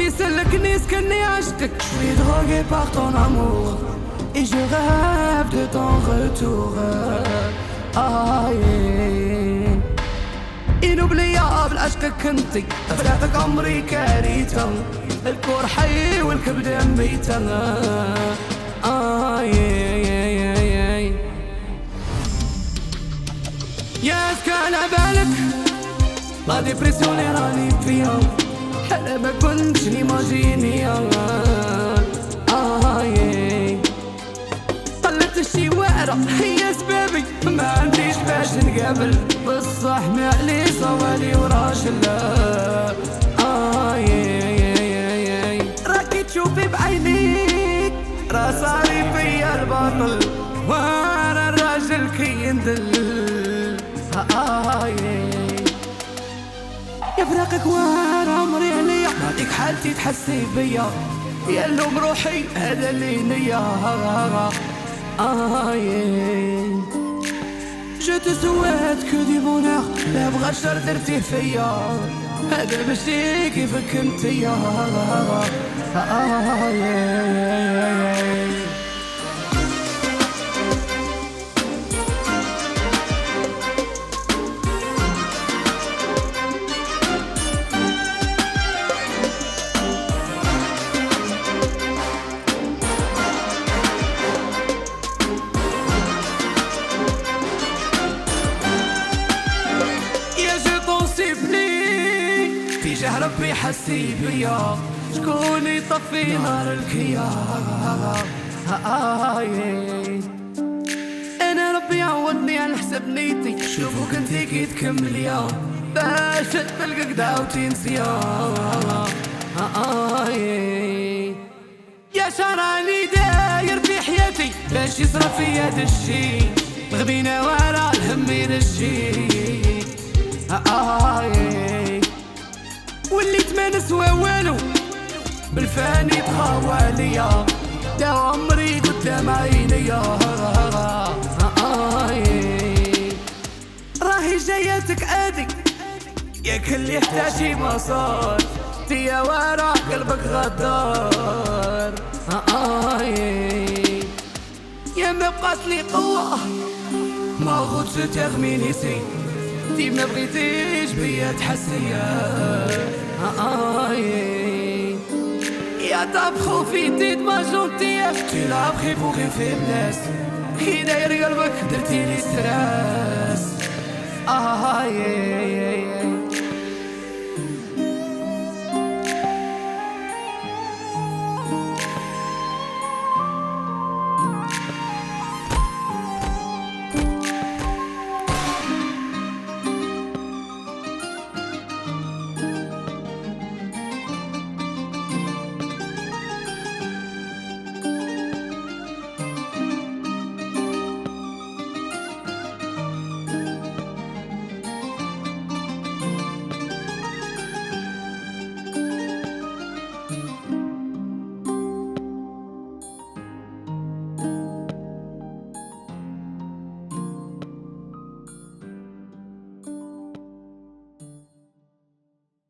شكوني سلكني سكني عشقك Je suis drogué par ton amour Et je rêve de ton retour. Ah yeah inoubliable عشقك انتي فراقك عمري كارثة الكور حي والكبد ميتة آه يا يا يا يا يا كان بالك لا ديبرسيون راني فيها حلا ما كنتش نيماجينيا آه يا قلت الشوارع هي سبابي ما عنديش باش نقابل بصح ما علي صوالي وراجل آه يا راكي تشوفي بعينيك راه صاري فيا البطل وأنا الراجل كي يندل. آه, آه فراقك وين عمري عليا. نعطيك حالتي تحسي بيا. يا لوم روحي هذا اللي نيا. يا Je te souhaite que du bonheur لا بغا الشر درتيه فيا. هذا ماشي كيفك آه يا. يا تجاه ربي حسي بيا. شكون يطفي نار الكيا أنا ربي عوضني على حسب نيتي. شوفو كنتي كي تكمل يا باش تلقاك دعوتي نسيا. يا شراني داير في حياتي. باش يصرف في هذا الشي غبينا ورا الهم يرشي. وليت بالفاني تخاوى عليا دا عمري قدام عينيا راهي جاياتك عادي يا كل يحتاج شي مصار. تيا ورا قلبك غدار. يا ما بقات لي قوة. ما غوتش تغميني سي انتي ما بغيتيش بيا تحسي Ria t'a profité de ma gentillesse. Tu l'as pris pour une faiblesse. Qui derrière قلبك درتي لي ستريس آه yeah, yeah, yeah.